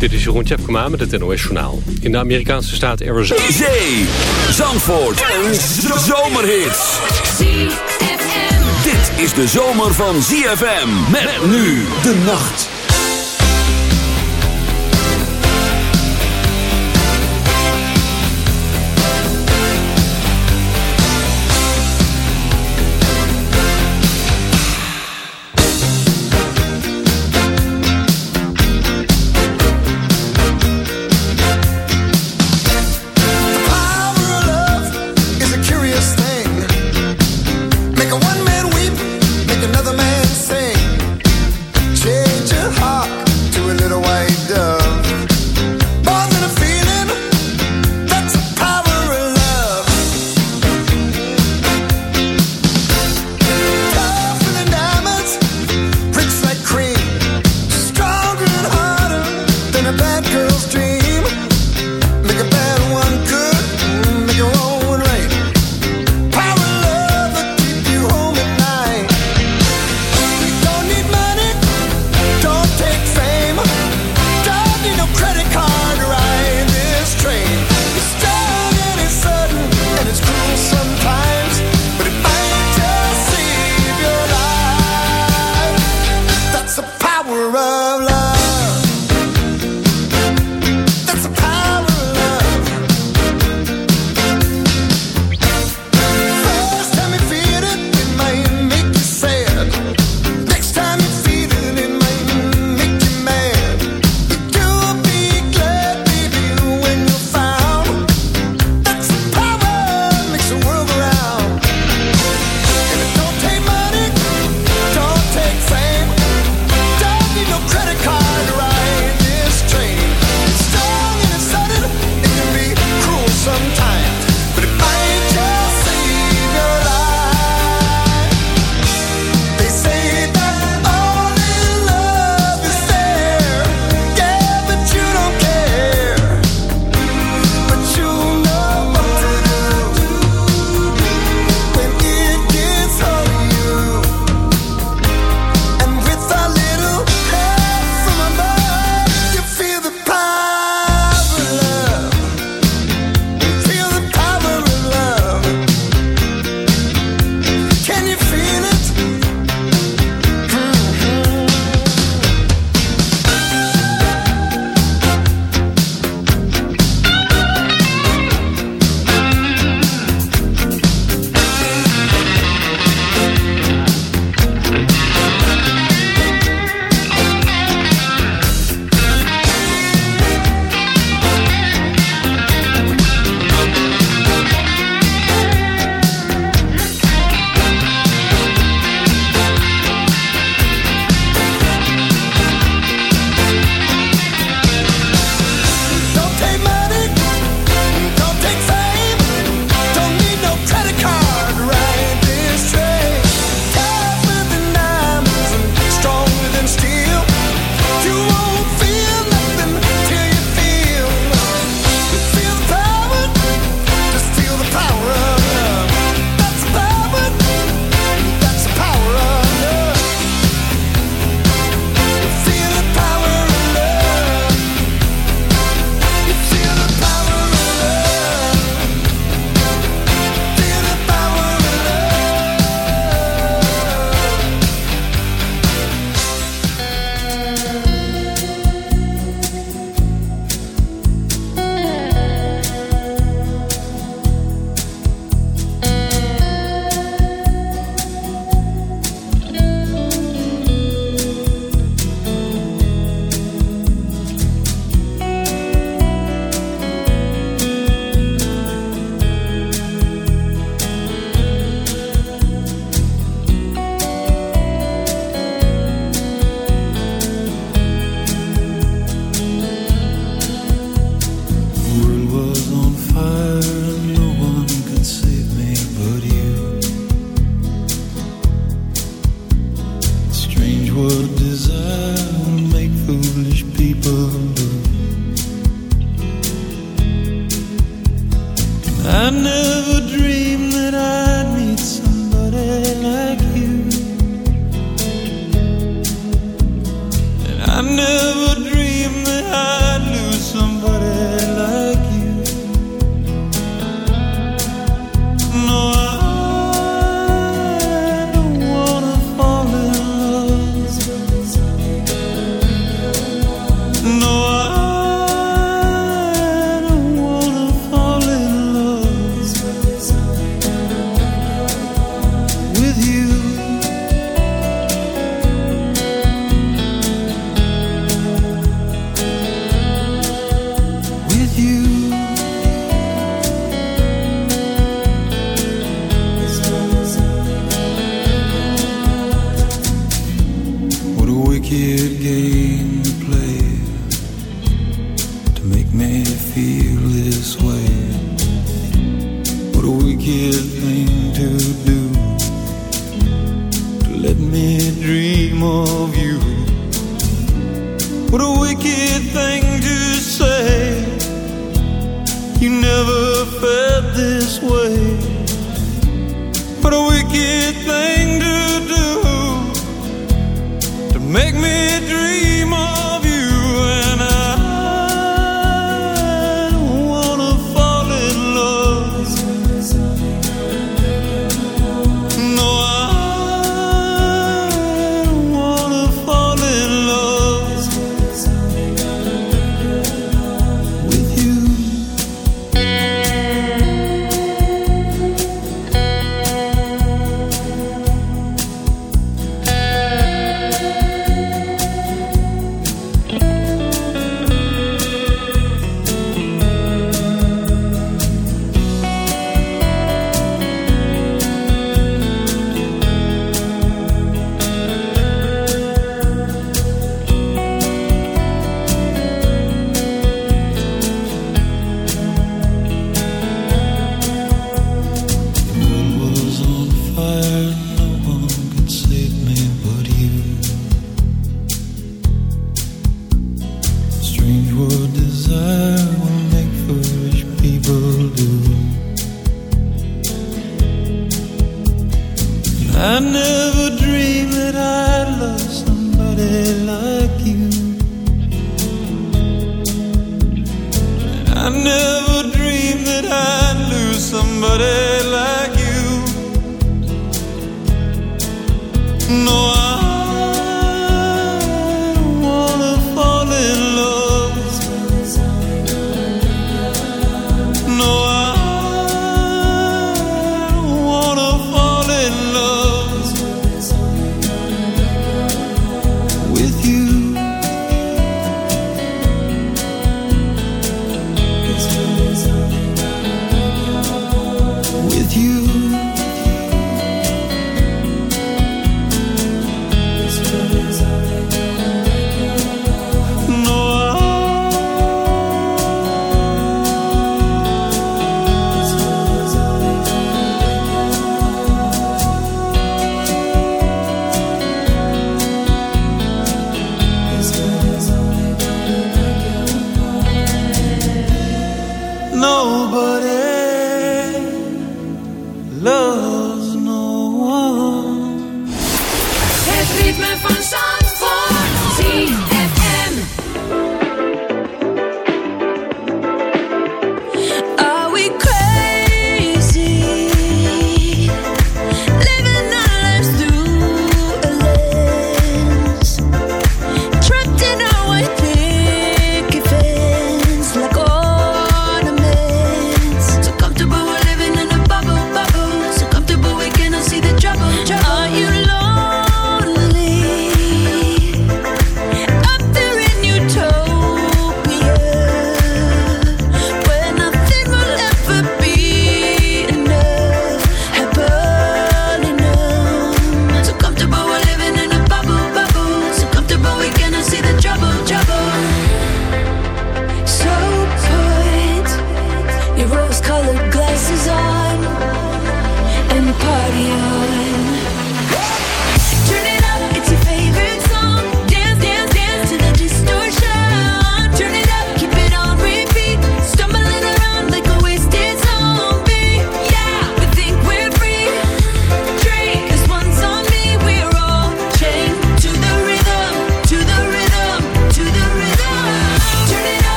Dit is Jeroen Tjepkema met het NOS Journaal. In de Amerikaanse staat Arizona... Zee, Zandvoort en zomerhits. Dit is de zomer van ZFM. Met nu de nacht. What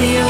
You.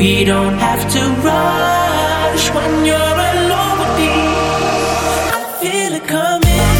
We don't have to rush when you're alone with me. I feel it coming.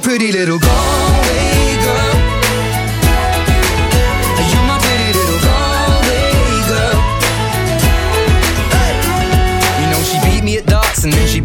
pretty little Galway girl.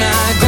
my Galway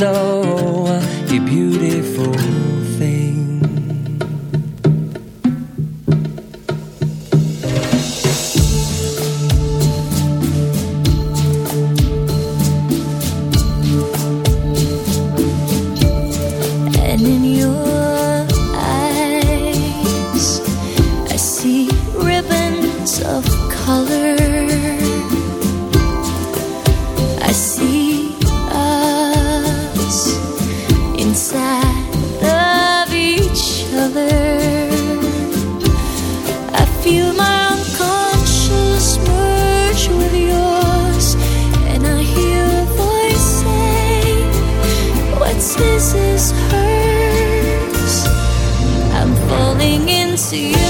below inside of each other. I feel my unconscious merge with yours, and I hear a voice say, What's this is hers. I'm falling into you.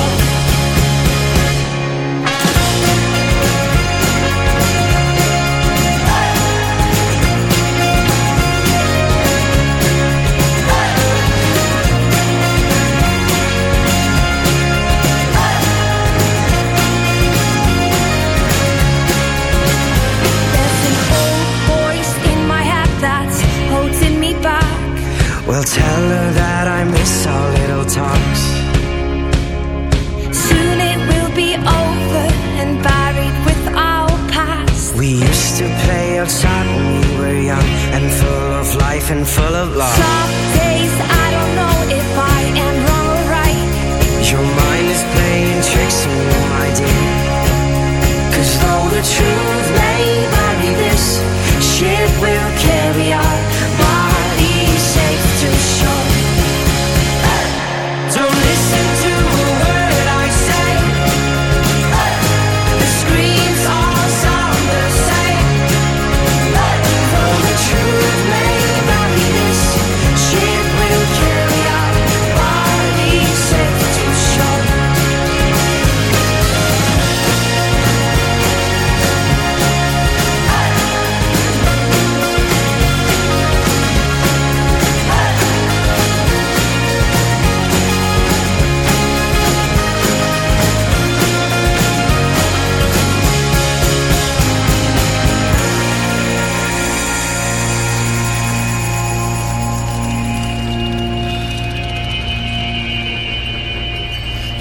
Were young and full of life and full of love. Some days I don't know if I am wrong or right. Your mind is playing tricks on you, my